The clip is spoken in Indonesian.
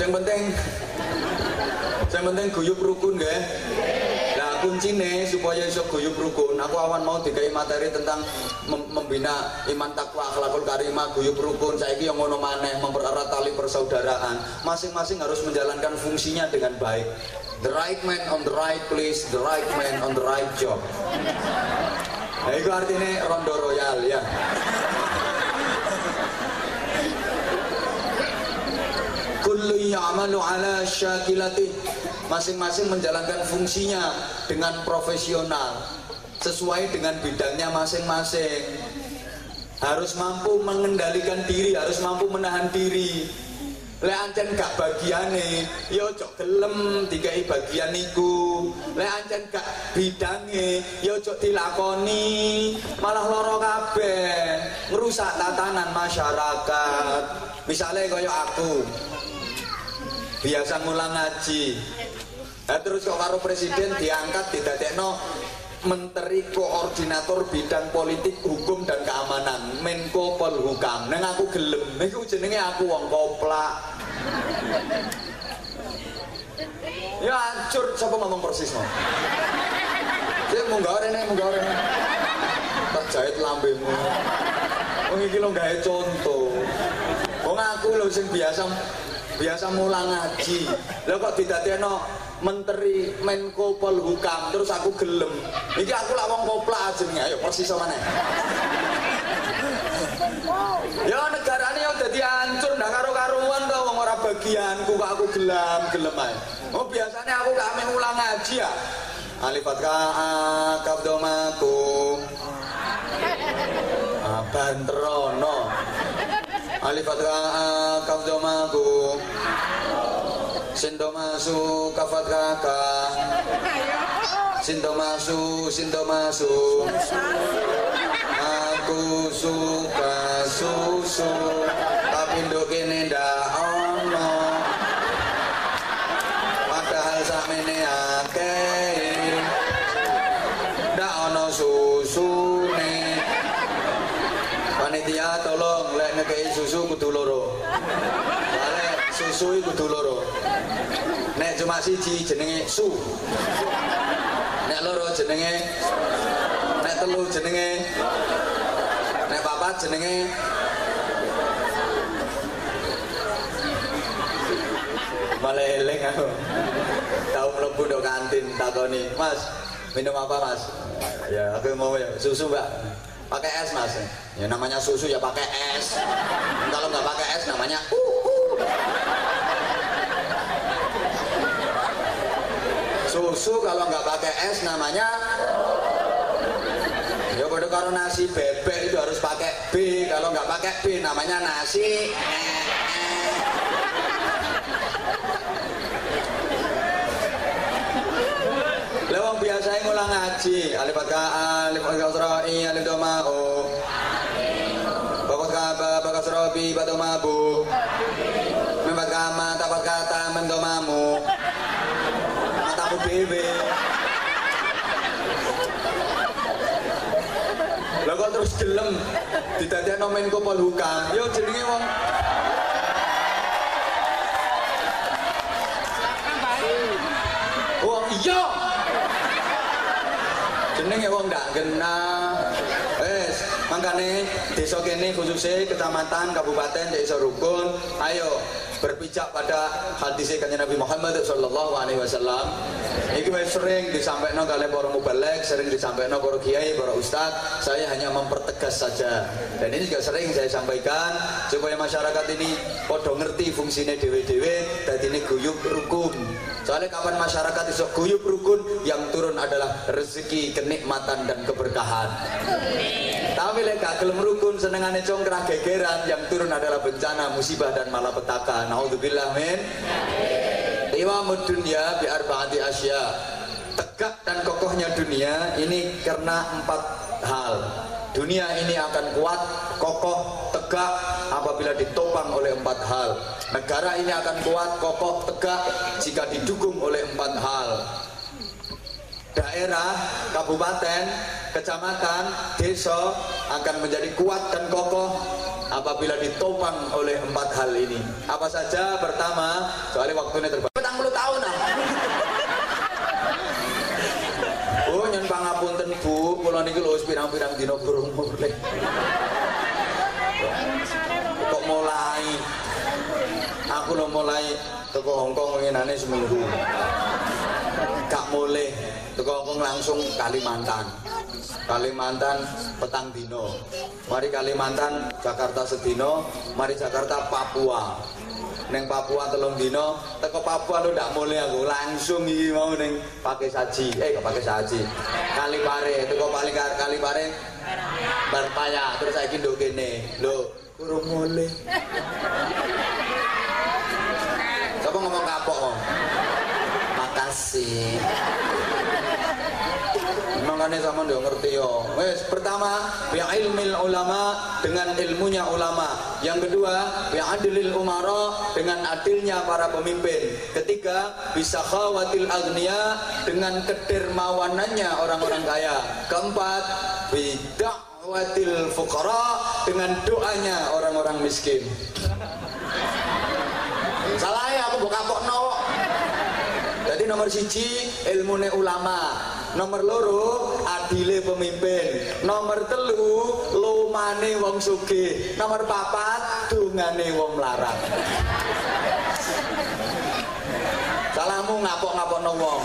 Yang penting yang penting guyub rukun nggih. Nah kuncine supaya iso guyub rukun, aku awan mau dikai materi tentang mem membina iman takwa akhlakul karimah guyub rukun. Saiki yang ngono maneh mempererat tali persaudaraan. Masing-masing harus menjalankan fungsinya dengan baik. The right man on the right place, the right man on the right job. Nah, itu artinya rondo royal ya. Ya'malu ala syakilati Masing-masing menjalankan fungsinya dengan profesional Sesuai dengan bidangnya masing-masing Harus mampu mengendalikan diri, harus mampu menahan diri Lek ancen gak bagiane, yo ya cok gelem dikai bagian niku. Lek ancen gak bidange, yo ya cok dilakoni, malah loro kabeh, ngerusak tatanan masyarakat. Misalnya kaya aku, biasa ngulang ngaji. Nah, terus kok karo presiden diangkat didadekno Menteri Koordinator Bidang Politik Hukum dan Keamanan Menko Polhukam. Neng aku gelem niku jenenge aku wong koplak. Ya hancur. Siapa ngomong persis no Dia munggah rene munggah rene Tak jahit lambemu. Wong iki lho gawe contoh Wong aku lho sing biasa biasa mulang ngaji. Lah kok didadekno Menteri Menko Polhukam terus aku gelem. Iki aku lak wong kopla jenenge ayo persis mana ya negarane yo dadi hancur ndak karo-karuan to wong ora bagianku kok aku gelam gelem ae. Oh biasanya aku gak ame ulang ngaji ya. Alifat ka kabdomaku abantrono alifat ka. Kabdomaku Sindo masu kafat kaka Sindo masu Sindo masu Aku suka susu Panitia tolong lek ngekei susu kudu loro. Balik susu kudu loro. Nek cuma siji jenenge su. Nek loro jenenge nek telu jenenge nek papat jenenge malah eling aku. Tahu mlebu ndok kantin takoni. Mas minum apa mas? Ya. Aku mau ya susu mbak pakai es mas. Ya namanya susu ya pakai es kalau nggak pakai es namanya uh, uh. susu kalau nggak pakai es namanya ya pada kalau nasi bebek itu harus pakai B. Kalau nggak pakai B namanya nasi Lewang biasa ngulang ngaji. Alif fathah alif kasra'i alif doma'u Bakat kaba bakat srobi batomabu Membat kama tapat kata mendomamu. Aku dewe. Lah kok terus gelem? Didadekno Menko Polhukam. Yo jenenge wong wong iya jenenge wong ndak genah wes makane desa kene khususnya kecamatan kabupaten desa rukun. Ayo berpijak pada hadisnya kanjeng Nabi Muhammad sallallahu alaihi wasallam. Ini sering disampaikan oleh para mubalek sering disampaikan para kiai para ustad saya hanya mempertegas saja. Dan ini juga sering saya sampaikan supaya masyarakat ini podo ngerti fungsinya dewe-dewe dan ini guyub rukun. Soalnya kapan masyarakat iso guyub rukun yang turun adalah rezeki kenikmatan dan keberkahan. Tapi lek gak gelem rukun senengane congkrah gegeran yang turun adalah bencana musibah dan malapetaka naudzubillah min. Iwamud dunia bi arba'ati asya. Tegak dan kokohnya dunia ini karena empat hal. Dunia ini akan kuat kokoh tegak apabila ditopang oleh empat hal. Negara ini akan kuat kokoh tegak jika didukung oleh empat hal. Daerah, kabupaten, kecamatan, desa akan menjadi kuat dan kokoh apabila ditopang oleh empat hal ini. Apa saja? Pertama, waktunya terbatas. Petang puluh tahun ah oh nyen pangapunten bu. Kula niki lho pirang-pirang dina burung mulih kok mulai? Aku lo mulai teko Hongkong ngenane seminggu. Gak mulai. Teko Hongkong langsung Kalimantan Kalimantan petang dino. Mari Kalimantan Jakarta sedino. Mari Jakarta Papua. Neng Papua telung dino. Teko Papua lu ndak mulai aku. Langsung iki mau neng pakai saji. Eh gak pakai saji. Kalipare. Teko paling Kalipare? Barpaya. Terus saya nduk kene. Lho kurang mulai Siapa ngomong kapok om? Makasih. Makanya sama dia ngerti yo. Wes pertama bi ilmil ulama dengan ilmunya ulama. Yang kedua bi adilil umara dengan adilnya para pemimpin. Ketiga bisa khawatil agnia dengan kedermawanannya orang-orang kaya. Keempat bi da'watil fuqara dengan doanya orang-orang miskin salah ya aku buka kok nomor siji ilmune ulama nomor loro adile pemimpin. Nomor telu lumane wong suge nomor papat dungane wong larang salahmu ngapok-ngapok no wong